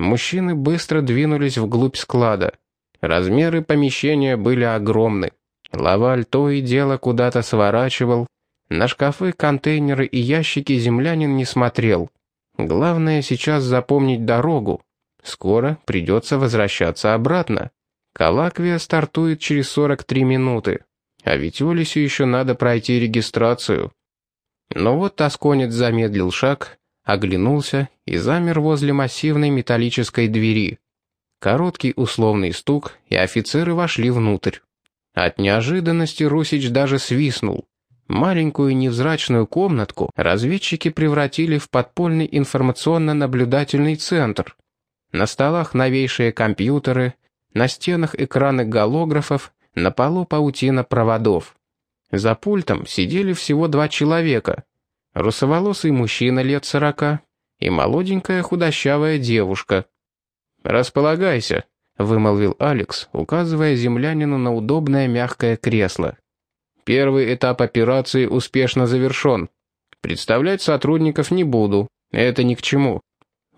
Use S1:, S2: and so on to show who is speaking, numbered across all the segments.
S1: Мужчины быстро двинулись вглубь склада. Размеры помещения были огромны. Лаваль то и дело куда-то сворачивал. На шкафы, контейнеры и ящики землянин не смотрел. Главное сейчас запомнить дорогу. Скоро придется возвращаться обратно. Калаквия стартует через 43 минуты. А ведь Олесю еще надо пройти регистрацию. Но вот тосконец замедлил шаг, оглянулся и замер возле массивной металлической двери. Короткий условный стук, и офицеры вошли внутрь. От неожиданности Русич даже свистнул. Маленькую невзрачную комнатку разведчики превратили в подпольный информационно-наблюдательный центр. На столах новейшие компьютеры, на стенах экраны голографов, на полу паутина проводов. За пультом сидели всего два человека. Русоволосый мужчина лет сорока и молоденькая худощавая девушка. «Располагайся», — вымолвил Алекс, указывая землянину на удобное мягкое кресло. «Первый этап операции успешно завершен. Представлять сотрудников не буду, это ни к чему.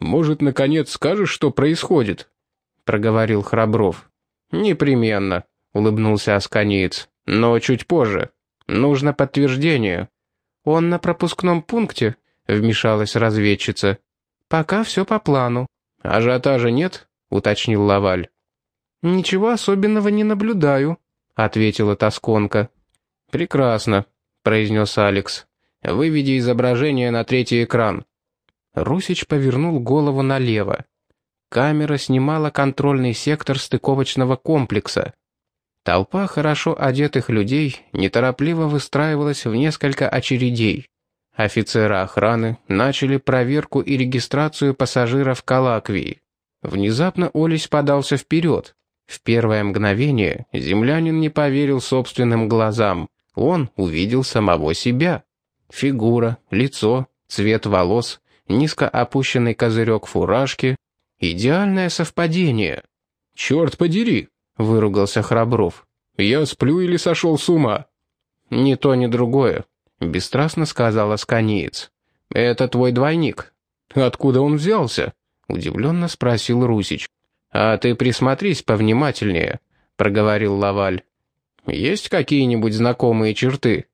S1: Может, наконец скажешь, что происходит?» — проговорил Храбров. «Непременно», — улыбнулся Асканиец. «Но чуть позже. Нужно подтверждение». «Он на пропускном пункте?» — вмешалась разведчица. «Пока все по плану». «Ажиотажа нет?» — уточнил Лаваль. «Ничего особенного не наблюдаю», — ответила Тосконка. «Прекрасно», — произнес Алекс. «Выведи изображение на третий экран». Русич повернул голову налево. Камера снимала контрольный сектор стыковочного комплекса. Толпа хорошо одетых людей неторопливо выстраивалась в несколько очередей. Офицеры охраны начали проверку и регистрацию пассажиров Калаквии. Внезапно Олесь подался вперед. В первое мгновение землянин не поверил собственным глазам. Он увидел самого себя. Фигура, лицо, цвет волос, низко опущенный козырек фуражки. Идеальное совпадение. «Черт подери!» — выругался Храбров. «Я сплю или сошел с ума?» «Ни то, ни другое», — бесстрастно сказал Асканиец. «Это твой двойник». «Откуда он взялся?» — удивленно спросил Русич. «А ты присмотрись повнимательнее», — проговорил Лаваль. «Есть какие-нибудь знакомые черты?»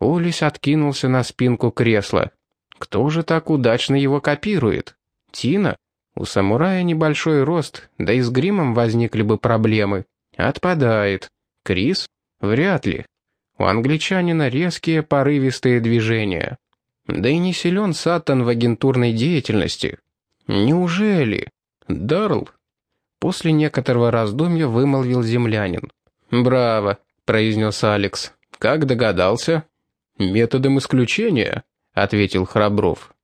S1: Олесь откинулся на спинку кресла. «Кто же так удачно его копирует? Тина? У самурая небольшой рост, да и с гримом возникли бы проблемы. Отпадает. Крис? Вряд ли. У англичанина резкие порывистые движения. Да и не силен Саттон в агентурной деятельности. Неужели? Дарл? После некоторого раздумья вымолвил землянин. «Браво», — произнес Алекс. «Как догадался?» «Методом исключения», — ответил Храбров.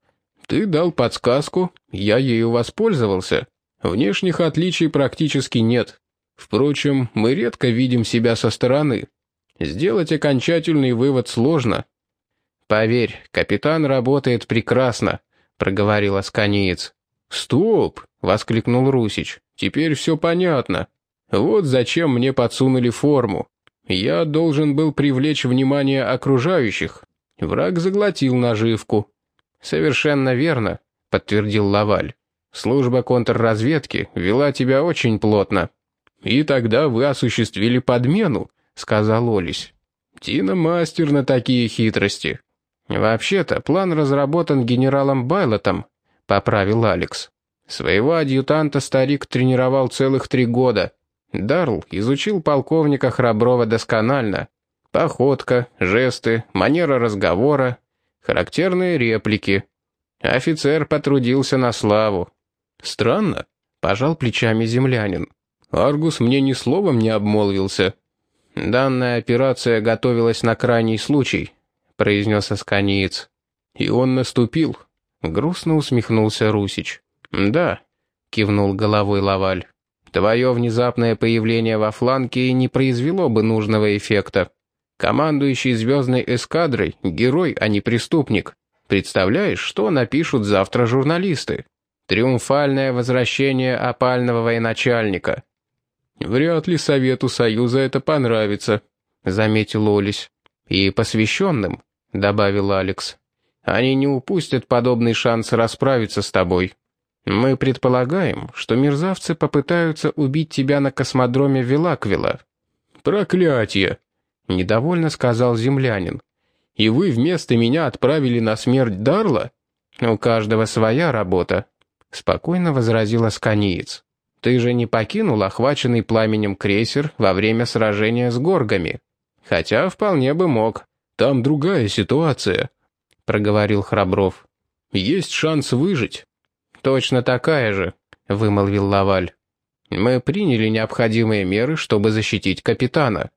S1: Ты дал подсказку, я ею воспользовался. Внешних отличий практически нет. Впрочем, мы редко видим себя со стороны. Сделать окончательный вывод сложно. «Поверь, капитан работает прекрасно», — проговорил Асканиец. «Стоп!» — воскликнул Русич. «Теперь все понятно. Вот зачем мне подсунули форму. Я должен был привлечь внимание окружающих. Враг заглотил наживку. «Совершенно верно», — подтвердил Лаваль. «Служба контрразведки вела тебя очень плотно». «И тогда вы осуществили подмену», — сказал Олесь. «Тина мастер на такие хитрости». «Вообще-то план разработан генералом Байлотом», — поправил Алекс. «Своего адъютанта старик тренировал целых три года. Дарл изучил полковника Храброва досконально. Походка, жесты, манера разговора, характерные реплики. Офицер потрудился на славу. Странно, пожал плечами землянин. Аргус мне ни словом не обмолвился. Данная операция готовилась на крайний случай, произнес Асканиец. И он наступил. Грустно усмехнулся Русич. Да, кивнул головой Лаваль. Твое внезапное появление во фланге не произвело бы нужного эффекта. Командующий звездной эскадрой — герой, а не преступник. Представляешь, что напишут завтра журналисты? Триумфальное возвращение опального военачальника. Вряд ли Совету Союза это понравится, заметил Олесь. И посвященным, добавил Алекс. Они не упустят подобный шанс расправиться с тобой. Мы предполагаем, что мерзавцы попытаются убить тебя на космодроме Велаквила».
S2: «Проклятие!» — недовольно сказал землянин. «И вы вместо меня отправили на смерть Дарла?»
S1: «У каждого своя работа», — спокойно возразил Асканиец. «Ты же не покинул охваченный пламенем крейсер во время сражения с горгами. Хотя вполне бы мог».
S2: «Там другая ситуация», — проговорил Храбров. «Есть шанс выжить».
S1: «Точно такая же», — вымолвил Лаваль. «Мы приняли необходимые меры, чтобы защитить капитана.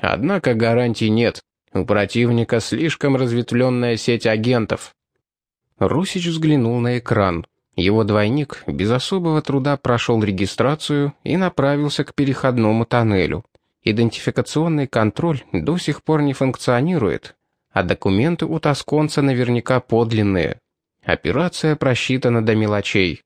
S1: Однако гарантий нет. У противника слишком разветвленная сеть агентов». Русич взглянул на экран. Его двойник без особого труда прошел регистрацию и направился к переходному тоннелю. Идентификационный контроль до сих пор не функционирует, а документы у тосконца наверняка подлинные. Операция просчитана до мелочей.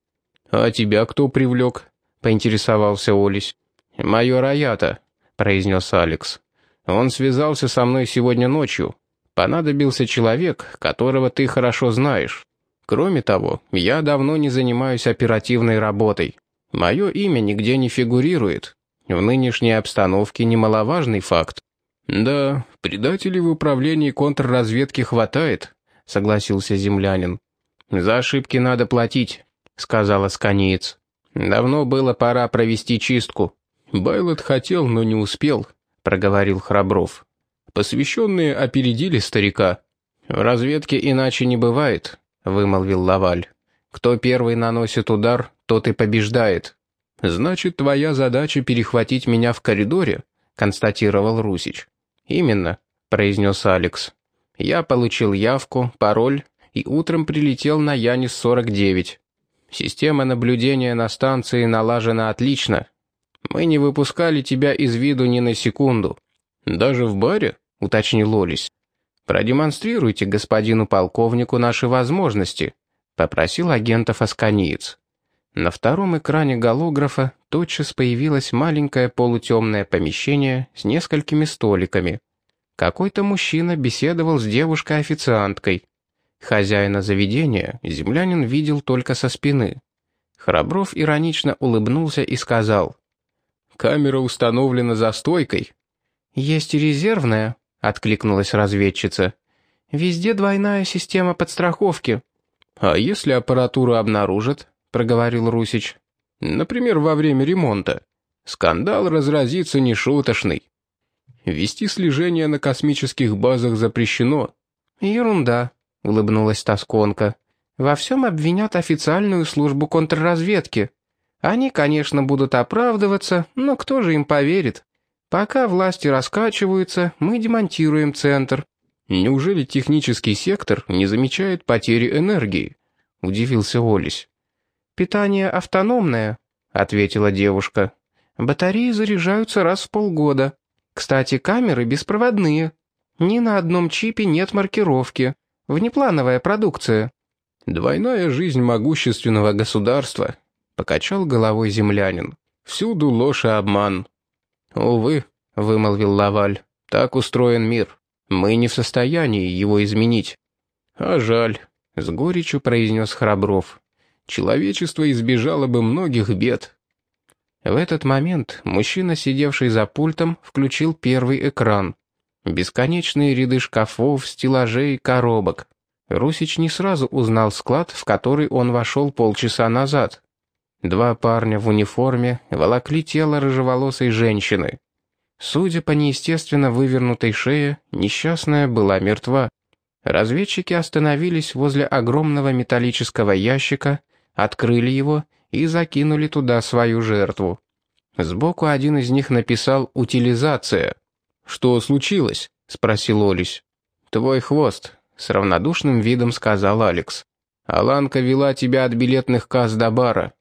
S2: «А тебя кто привлек?» — поинтересовался Олесь.
S1: «Майор Аята», — произнес Алекс. «Он связался со мной сегодня ночью. Понадобился человек, которого ты хорошо знаешь. Кроме того, я давно не занимаюсь оперативной работой. Мое имя нигде не фигурирует. В нынешней обстановке немаловажный факт.
S2: «Да, предателей в управлении контрразведки хватает», — согласился землянин.
S1: «За ошибки надо платить», — сказал Асканиец. «Давно было пора провести чистку».
S2: «Байлот хотел, но не успел», — проговорил Храбров. «Посвященные опередили старика».
S1: «В разведке иначе не бывает», — вымолвил Лаваль. «Кто первый наносит удар, тот и побеждает».
S2: «Значит, твоя задача перехватить меня в коридоре?» — констатировал Русич.
S1: «Именно», — произнес Алекс. «Я получил явку, пароль и утром прилетел на Янис-49. Система наблюдения на станции налажена отлично. Мы не выпускали тебя из виду ни на секунду».
S2: «Даже в баре?» — уточнил Олесь.
S1: «Продемонстрируйте господину полковнику наши возможности», — попросил агентов Асканиец. На втором экране голографа тотчас появилось маленькое полутемное помещение с несколькими столиками. Какой-то мужчина беседовал с девушкой-официанткой. Хозяина заведения землянин видел только со спины. Храбров иронично улыбнулся и сказал.
S2: «Камера установлена за стойкой».
S3: «Есть и резервная», — откликнулась разведчица. «Везде двойная система подстраховки».
S2: «А если аппаратуру обнаружат?» проговорил Русич. «Например, во время ремонта. Скандал разразится нешуточный. Вести слежение на космических базах запрещено».
S3: «Ерунда», — улыбнулась Тосконка. «Во всем обвинят официальную службу контрразведки. Они, конечно, будут оправдываться, но кто же им поверит? Пока власти раскачиваются, мы демонтируем центр».
S2: «Неужели технический сектор не замечает потери энергии?» — удивился Олесь.
S3: «Питание автономное», — ответила девушка. «Батареи заряжаются раз в полгода. Кстати, камеры беспроводные. Ни на одном чипе нет маркировки. Внеплановая продукция».
S2: «Двойная жизнь могущественного государства», — покачал головой землянин. «Всюду ложь и обман».
S1: «Увы», — вымолвил Лаваль, — «так устроен мир. Мы не в состоянии его изменить».
S2: «А жаль», — с горечью произнес Храбров человечество избежало бы многих бед.
S1: В этот момент мужчина, сидевший за пультом, включил первый экран. Бесконечные ряды шкафов, стеллажей, коробок. Русич не сразу узнал склад, в который он вошел полчаса назад. Два парня в униформе волокли тело рыжеволосой женщины. Судя по неестественно вывернутой шее, несчастная была мертва. Разведчики остановились возле огромного металлического ящика, открыли его и закинули туда свою жертву. Сбоку один из них написал «Утилизация».
S2: «Что случилось?» — спросил Олесь.
S1: «Твой хвост», — с равнодушным видом сказал Алекс. «Аланка вела тебя от билетных касс до бара.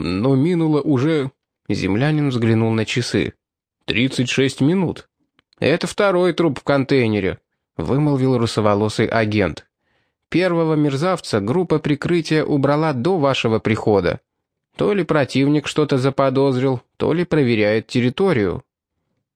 S2: Но минуло уже...»
S1: Землянин взглянул на часы.
S2: «Тридцать шесть минут».
S1: «Это второй труп в контейнере», — вымолвил русоволосый агент. Первого мерзавца группа прикрытия убрала до вашего прихода. То ли противник что-то заподозрил, то ли проверяет территорию».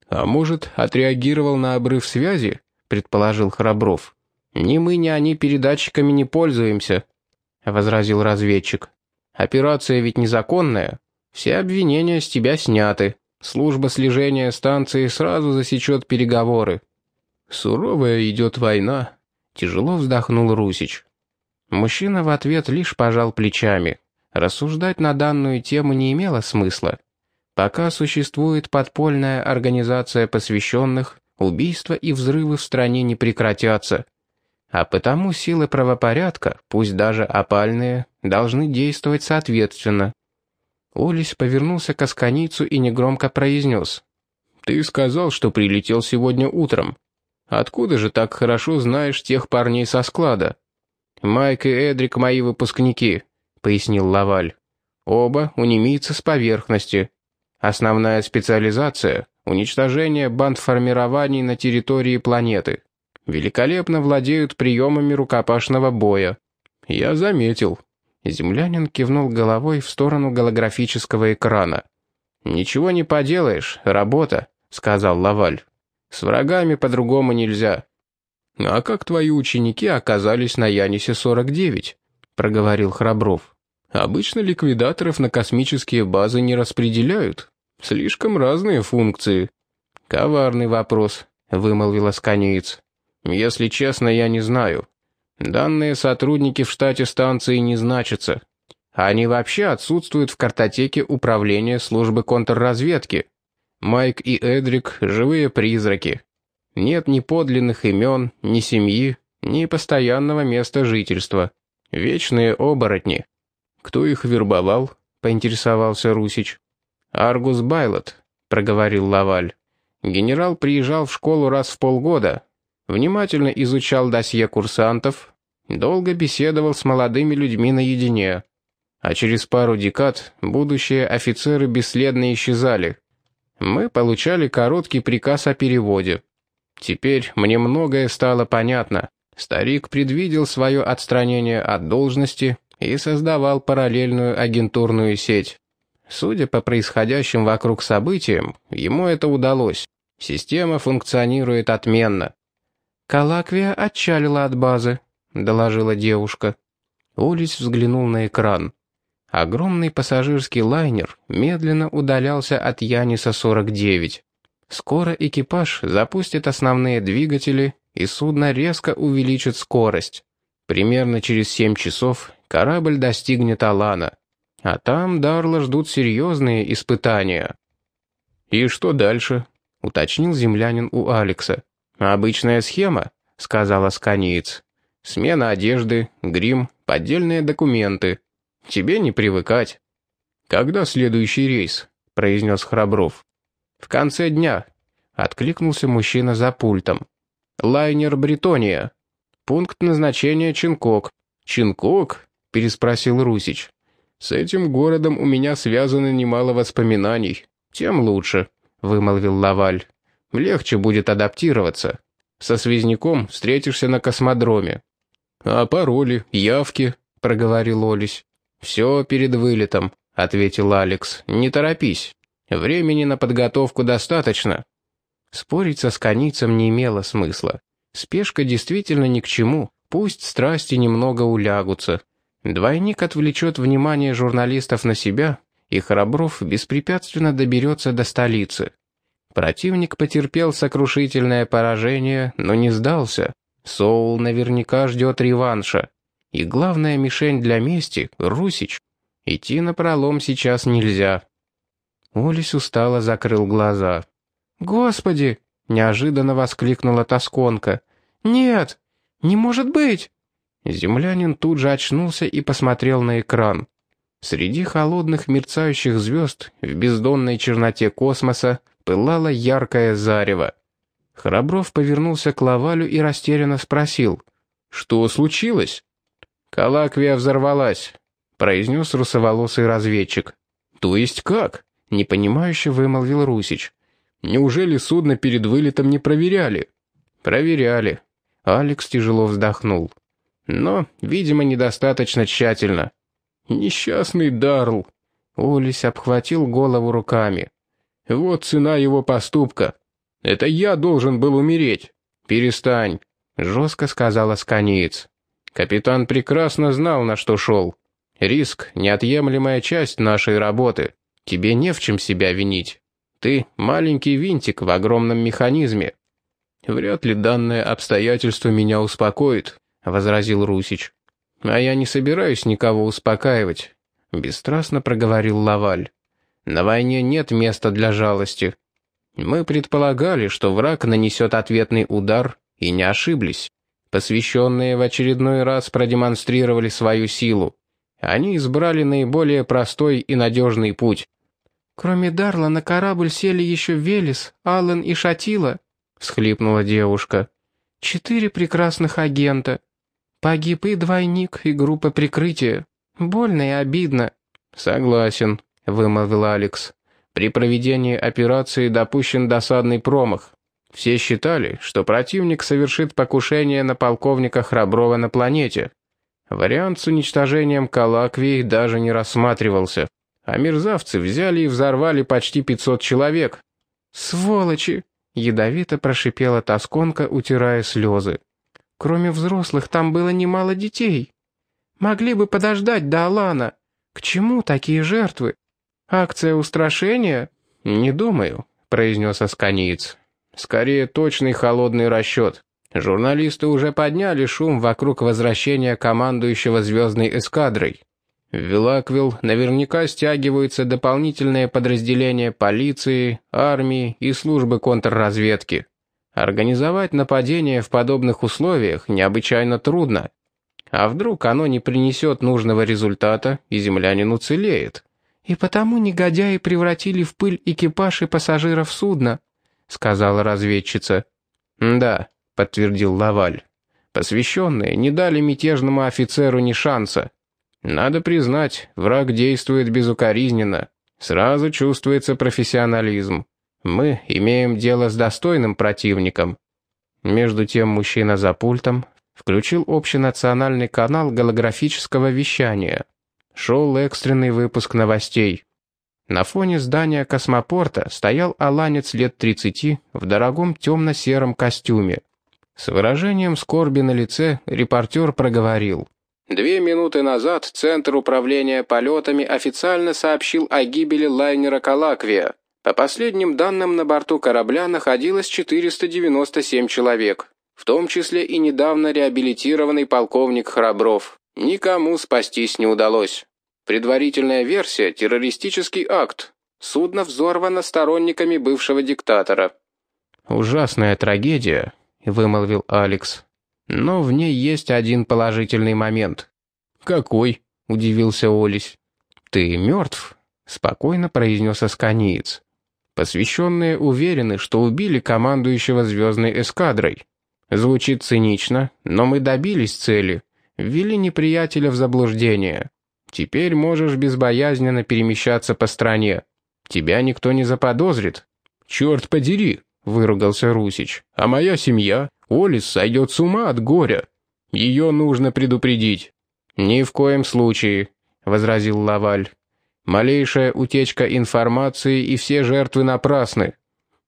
S2: «А может, отреагировал на обрыв связи?» — предположил Храбров.
S1: «Ни мы, ни они передатчиками не пользуемся», — возразил разведчик. Операция ведь незаконная. Все обвинения с тебя сняты. Служба слежения станции сразу засечет переговоры.
S2: Суровая идет война. Тяжело вздохнул Русич.
S1: Мужчина в ответ лишь пожал плечами. Рассуждать на данную тему не имело смысла. Пока существует подпольная организация посвященных, убийства и взрывы в стране не прекратятся. А потому силы правопорядка, пусть даже опальные, должны действовать соответственно. Олесь повернулся к Асканицу и негромко произнес.
S2: «Ты сказал, что прилетел сегодня утром. Откуда же так хорошо знаешь тех парней со склада?»
S1: «Майк и Эдрик мои выпускники», — пояснил Лаваль. «Оба унемийцы с поверхности. Основная специализация — уничтожение бандформирований на территории планеты. Великолепно владеют приемами рукопашного боя.
S2: Я заметил.
S1: Землянин кивнул головой в сторону голографического экрана. «Ничего не поделаешь, работа», — сказал Лаваль. «С врагами по-другому нельзя».
S2: «А как твои ученики оказались на Янисе-49?» — проговорил Храбров. «Обычно ликвидаторов на космические базы не распределяют. Слишком разные функции».
S1: «Коварный вопрос», — вымолвил Асканиец. «Если честно, я не знаю. Данные сотрудники в штате станции не значатся. Они вообще отсутствуют в картотеке управления службы контрразведки. Майк и Эдрик — живые призраки. Нет ни подлинных имен, ни семьи, ни постоянного места жительства. Вечные оборотни.
S2: Кто их вербовал? поинтересовался Русич.
S1: Аргус Байлот, проговорил Лаваль. Генерал приезжал в школу раз в полгода. Внимательно изучал досье курсантов, долго беседовал с молодыми людьми наедине. А через пару декад будущие офицеры бесследно исчезали. Мы получали короткий приказ о переводе. Теперь мне многое стало понятно. Старик предвидел свое отстранение от должности и создавал параллельную агентурную сеть. Судя по происходящим вокруг событиям, ему это удалось. Система функционирует отменно.
S3: «Калаквия отчалила от базы», — доложила девушка.
S1: Улис взглянул на экран. Огромный пассажирский лайнер медленно удалялся от Яниса-49. Скоро экипаж запустит основные двигатели, и судно резко увеличит скорость. Примерно через семь часов корабль достигнет Алана. А там Дарла ждут серьезные испытания.
S2: «И что дальше?»
S1: — уточнил землянин у Алекса. «Обычная схема», — сказал Асканиец. «Смена одежды, грим, поддельные документы. Тебе не привыкать».
S2: «Когда следующий рейс?» — произнес Храбров.
S1: «В конце дня», — откликнулся мужчина за пультом. «Лайнер Бретония. Пункт назначения Чинкок».
S2: «Чинкок?» — переспросил Русич. «С этим городом у меня связано немало воспоминаний. Тем лучше», — вымолвил Лаваль. «Легче будет адаптироваться. Со связняком встретишься на космодроме».
S1: «А пароли, явки?» — проговорил Олесь. «Все перед вылетом», — ответил Алекс. «Не торопись». Времени на подготовку достаточно. Спорить со сканицем не имело смысла. Спешка действительно ни к чему, пусть страсти немного улягутся. Двойник отвлечет внимание журналистов на себя, и Храбров беспрепятственно доберется до столицы. Противник потерпел сокрушительное поражение, но не сдался. Соул наверняка ждет реванша. И главная мишень для мести — Русич. Идти на пролом сейчас нельзя. Олесь устало закрыл глаза.
S3: «Господи!» — неожиданно воскликнула Тосконка. «Нет! Не может быть!»
S1: Землянин тут же очнулся и посмотрел на экран. Среди холодных мерцающих звезд в бездонной черноте космоса пылало яркое зарево. Храбров повернулся к Лавалю и растерянно спросил. «Что случилось?» «Калаквия взорвалась», — произнес русоволосый разведчик.
S2: «То есть как?»
S1: непонимающе вымолвил Русич.
S2: «Неужели судно перед вылетом не проверяли?»
S1: «Проверяли». Алекс тяжело вздохнул. «Но, видимо, недостаточно тщательно».
S2: «Несчастный Дарл!»
S1: Олесь обхватил голову руками.
S2: «Вот цена его поступка. Это я должен был умереть».
S1: «Перестань», — жестко сказал Асканиец. «Капитан прекрасно знал, на что шел. Риск — неотъемлемая часть нашей работы. Тебе не в чем себя винить. Ты — маленький винтик в огромном механизме». «Вряд ли данное обстоятельство меня успокоит», — возразил Русич. «А я не собираюсь никого успокаивать», — бесстрастно проговорил Лаваль. «На войне нет места для жалости. Мы предполагали, что враг нанесет ответный удар, и не ошиблись. Посвященные в очередной раз продемонстрировали свою силу. Они избрали наиболее простой и надежный путь.
S3: «Кроме Дарла на корабль сели еще Велес, Аллен и Шатила», — всхлипнула девушка. «Четыре прекрасных агента. Погиб и двойник, и группа прикрытия. Больно и обидно».
S1: «Согласен», — вымолвил Алекс. «При проведении операции допущен досадный промах. Все считали, что противник совершит покушение на полковника Храброва на планете. Вариант с уничтожением Калаквии даже не рассматривался. А мерзавцы взяли и взорвали почти 500 человек.
S3: «Сволочи!» — ядовито прошипела тосконка, утирая слезы. Кроме взрослых, там было немало детей. Могли бы подождать до Алана. К чему такие жертвы? Акция устрашения?
S1: Не думаю, произнес Асканиец. Скорее, точный холодный расчет. Журналисты уже подняли шум вокруг возвращения командующего звездной эскадрой. В Вилаквилл наверняка стягиваются дополнительные подразделения полиции, армии и службы контрразведки. Организовать нападение в подобных условиях необычайно трудно. А вдруг оно не принесет нужного результата, и землянин уцелеет?
S3: «И потому негодяи превратили в пыль экипаж и пассажиров судна», — сказала разведчица.
S1: «Да», — подтвердил Лаваль. «Посвященные не дали мятежному офицеру ни шанса. Надо признать, враг действует безукоризненно. Сразу чувствуется профессионализм. Мы имеем дело с достойным противником». Между тем мужчина за пультом включил общенациональный канал голографического вещания. Шел экстренный выпуск новостей. На фоне здания космопорта стоял аланец лет 30 в дорогом темно-сером костюме. С выражением скорби на лице репортер проговорил. Две минуты назад Центр управления полетами официально сообщил о гибели лайнера «Калаквия». По последним данным, на борту корабля находилось 497 человек, в том числе и недавно реабилитированный полковник Храбров. Никому спастись не удалось. Предварительная версия – террористический акт. Судно взорвано сторонниками бывшего диктатора. «Ужасная трагедия», — вымолвил Алекс. «Но в ней есть один положительный момент».
S2: «Какой?» — удивился Олесь.
S1: «Ты мертв», — спокойно произнес Асканиец. Посвященные уверены, что убили командующего звездной эскадрой. Звучит цинично, но мы добились цели, ввели неприятеля в заблуждение. Теперь можешь безбоязненно перемещаться по стране. Тебя никто не заподозрит».
S2: «Черт подери!» — выругался Русич. «А моя семья? Олис сойдет с ума от горя. Ее нужно предупредить».
S1: «Ни в коем случае», — возразил Лаваль. Малейшая утечка информации и все жертвы напрасны.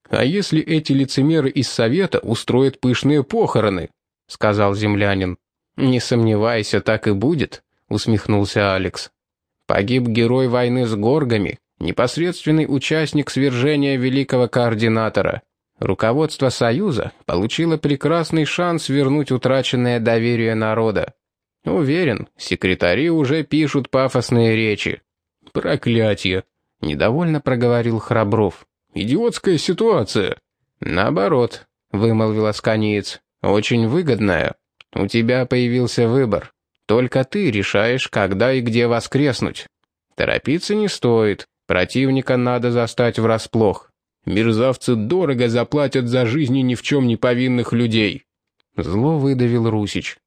S2: А если эти лицемеры из Совета устроят пышные похороны? сказал землянин.
S1: Не сомневайся, так и будет, усмехнулся Алекс. Погиб герой войны с горгами, непосредственный участник свержения великого координатора. Руководство Союза получило прекрасный шанс вернуть утраченное доверие народа. Уверен, секретари уже пишут пафосные речи.
S2: «Проклятие!» — недовольно проговорил Храбров. «Идиотская ситуация!»
S1: «Наоборот», — вымолвил Асканиец. «Очень выгодная. У тебя появился выбор. Только ты решаешь, когда и где воскреснуть. Торопиться не стоит. Противника надо застать врасплох.
S2: Мерзавцы дорого заплатят за жизни ни в чем не повинных людей».
S1: Зло выдавил Русич.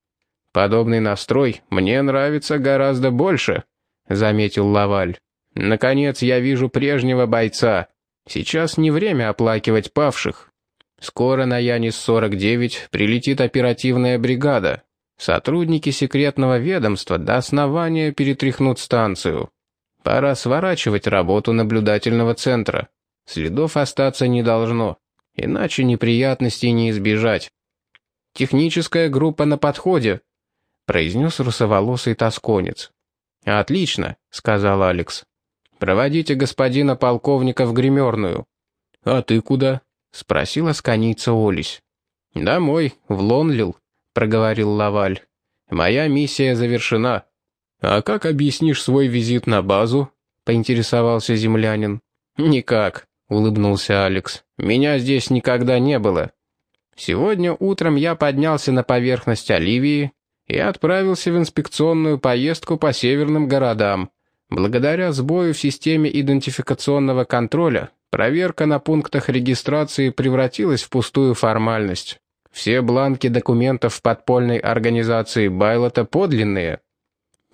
S1: «Подобный настрой мне нравится гораздо больше», — заметил Лаваль. «Наконец я вижу прежнего бойца. Сейчас не время оплакивать павших. Скоро на Янис-49 прилетит оперативная бригада. Сотрудники секретного ведомства до основания перетряхнут станцию. Пора сворачивать работу наблюдательного центра. Следов остаться не должно, иначе неприятностей не избежать. «Техническая группа на подходе», — произнес русоволосый тосконец. «Отлично», — сказал Алекс. «Проводите господина полковника в гримерную».
S2: «А ты куда?»
S1: — спросила сканица Олесь. «Домой, в Лонлил», — проговорил Лаваль. «Моя миссия завершена».
S2: «А как объяснишь свой визит на базу?» — поинтересовался землянин.
S1: «Никак», — улыбнулся Алекс. «Меня здесь никогда не было. Сегодня утром я поднялся на поверхность Оливии и отправился в инспекционную поездку по северным городам. Благодаря сбою в системе идентификационного контроля проверка на пунктах регистрации превратилась в пустую формальность. Все бланки документов подпольной организации Байлота подлинные.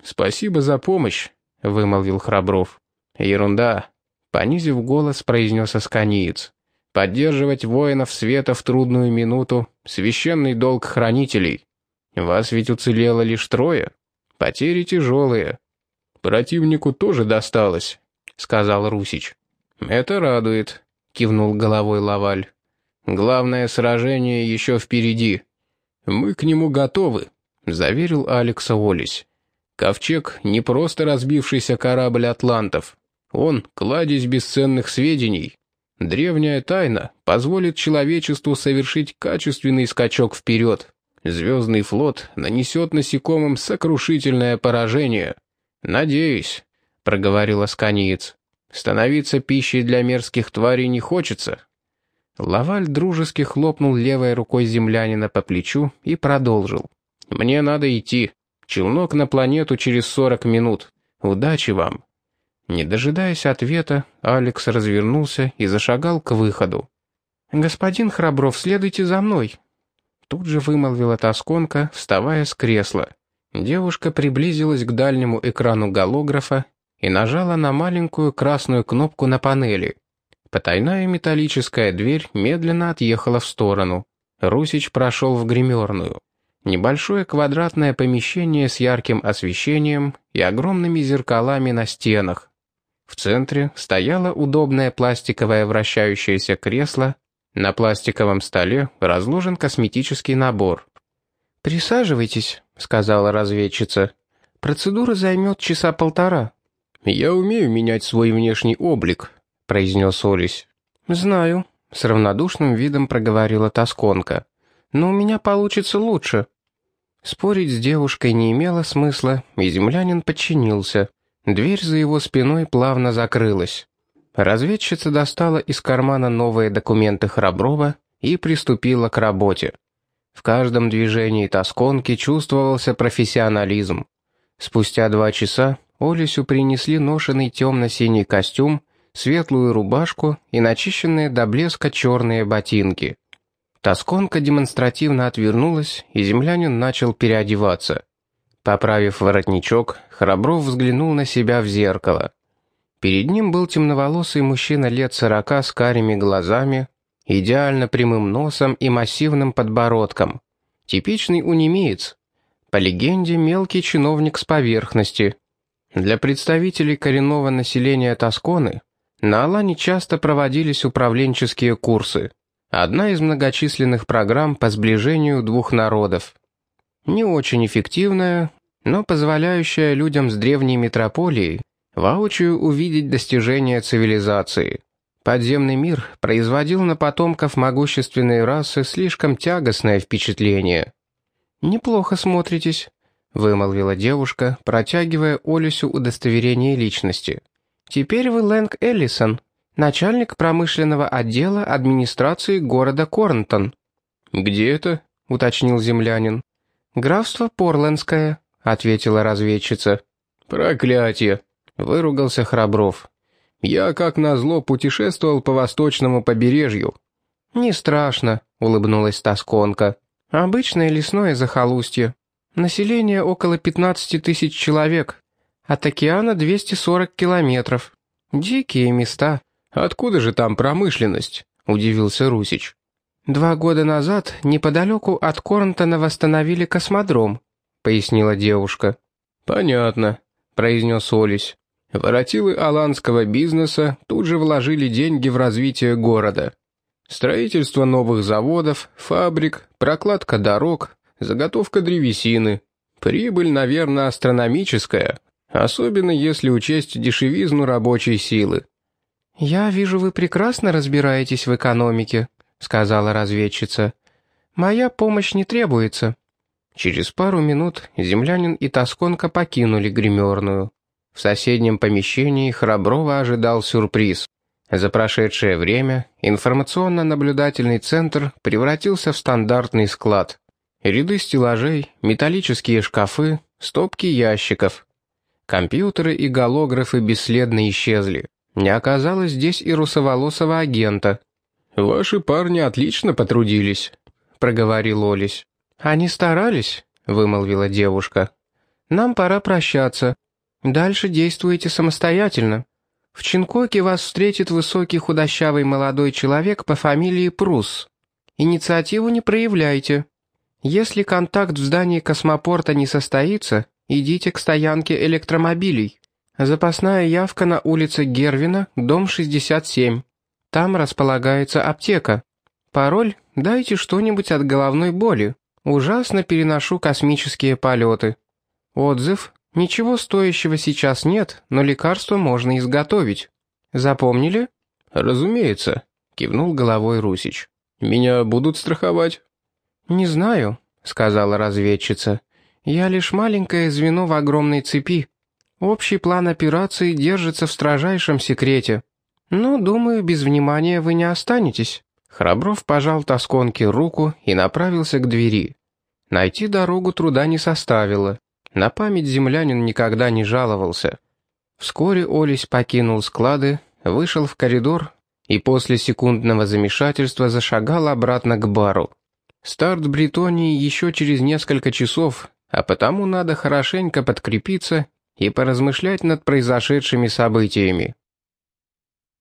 S2: «Спасибо за помощь», — вымолвил Храбров.
S1: «Ерунда», — понизив голос, произнес Асканиец. «Поддерживать воинов света в трудную минуту — священный долг хранителей. Вас ведь уцелело лишь трое. Потери тяжелые».
S2: «Противнику тоже досталось», — сказал Русич.
S1: «Это радует», — кивнул головой Лаваль. «Главное сражение еще впереди».
S2: «Мы к нему готовы», —
S1: заверил Алекса Олесь. Ковчег — не просто разбившийся корабль атлантов. Он — кладезь бесценных сведений. Древняя тайна позволит человечеству совершить качественный скачок вперед. Звездный флот нанесет насекомым сокрушительное поражение. «Надеюсь», — проговорил Асканиец. «Становиться пищей для мерзких тварей не хочется». Лаваль дружески хлопнул левой рукой землянина по плечу и продолжил. «Мне надо идти. Челнок на планету через сорок минут. Удачи вам!» Не дожидаясь ответа, Алекс развернулся и зашагал к выходу.
S3: «Господин Храбров, следуйте за мной!»
S1: Тут же вымолвила тосконка, вставая с кресла. Девушка приблизилась к дальнему экрану голографа и нажала на маленькую красную кнопку на панели. Потайная металлическая дверь медленно отъехала в сторону. Русич прошел в гримерную. Небольшое квадратное помещение с ярким освещением и огромными зеркалами на стенах. В центре стояло удобное пластиковое вращающееся кресло, на пластиковом столе разложен косметический набор.
S3: «Присаживайтесь», — сказала разведчица. «Процедура займет часа полтора».
S1: «Я умею менять свой внешний облик», — произнес Олесь.
S3: «Знаю», — с равнодушным видом проговорила Тосконка. «Но у меня получится лучше».
S1: Спорить с девушкой не имело смысла, и землянин подчинился. Дверь за его спиной плавно закрылась. Разведчица достала из кармана новые документы Храброва и приступила к работе. В каждом движении тосконки чувствовался профессионализм. Спустя два часа Олесю принесли ношенный темно-синий костюм, светлую рубашку и начищенные до блеска черные ботинки. Тосконка демонстративно отвернулась, и землянин начал переодеваться. Поправив воротничок, Храбров взглянул на себя в зеркало. Перед ним был темноволосый мужчина лет сорока с карими глазами, идеально прямым носом и массивным подбородком. Типичный унемеец. По легенде, мелкий чиновник с поверхности. Для представителей коренного населения Тосконы на Алане часто проводились управленческие курсы – Одна из многочисленных программ по сближению двух народов. Не очень эффективная, но позволяющая людям с древней метрополией воочию увидеть достижения цивилизации. Подземный мир производил на потомков могущественной расы слишком тягостное впечатление. «Неплохо смотритесь», — вымолвила девушка, протягивая Олесю удостоверение личности.
S3: «Теперь вы Лэнг Эллисон» начальник промышленного отдела администрации города Корнтон».
S1: «Где это?» — уточнил землянин.
S3: «Графство Порландское», — ответила разведчица.
S1: «Проклятие!» — выругался Храбров. «Я, как назло, путешествовал по восточному побережью».
S3: «Не страшно», — улыбнулась Тосконка. «Обычное лесное захолустье. Население около 15 тысяч человек. От океана 240 километров. Дикие места».
S1: «Откуда же там промышленность?» — удивился Русич.
S3: «Два года назад неподалеку от Корнтона восстановили космодром», — пояснила девушка.
S1: «Понятно», — произнес Олесь. «Воротилы аланского бизнеса тут же вложили деньги в развитие города. Строительство новых заводов, фабрик, прокладка дорог, заготовка древесины. Прибыль, наверное, астрономическая.
S2: Особенно если учесть дешевизну рабочей силы.
S3: «Я вижу, вы прекрасно разбираетесь в экономике», — сказала разведчица. «Моя помощь не требуется».
S1: Через пару минут землянин и Тосконка покинули гримерную. В соседнем помещении Храброва ожидал сюрприз. За прошедшее время информационно-наблюдательный центр превратился в стандартный склад. Ряды стеллажей, металлические шкафы, стопки ящиков. Компьютеры и голографы бесследно исчезли. Не оказалось здесь и русоволосого агента.
S2: «Ваши парни отлично потрудились», — проговорил Олесь.
S3: «Они старались», — вымолвила девушка. «Нам пора прощаться. Дальше действуйте самостоятельно. В Чинкоке вас встретит высокий худощавый молодой человек по фамилии Прус. Инициативу не проявляйте. Если контакт в здании космопорта не состоится, идите к стоянке электромобилей. Запасная явка на улице Гервина, дом 67. Там располагается аптека. Пароль «Дайте что-нибудь от головной боли». Ужасно переношу космические полеты. Отзыв «Ничего стоящего сейчас нет, но лекарство можно изготовить». Запомнили?
S2: «Разумеется», — кивнул головой Русич. «Меня будут страховать?»
S3: «Не знаю», — сказала разведчица. «Я лишь маленькое звено в огромной цепи. Общий план операции держится в строжайшем секрете. Ну, думаю, без внимания вы не останетесь».
S1: Храбров пожал Тосконке руку и направился к двери. Найти дорогу труда не составило. На память землянин никогда не жаловался. Вскоре Олесь покинул склады, вышел в коридор и после секундного замешательства зашагал обратно к бару. Старт Бретонии еще через несколько часов, а потому надо хорошенько подкрепиться и поразмышлять над произошедшими событиями.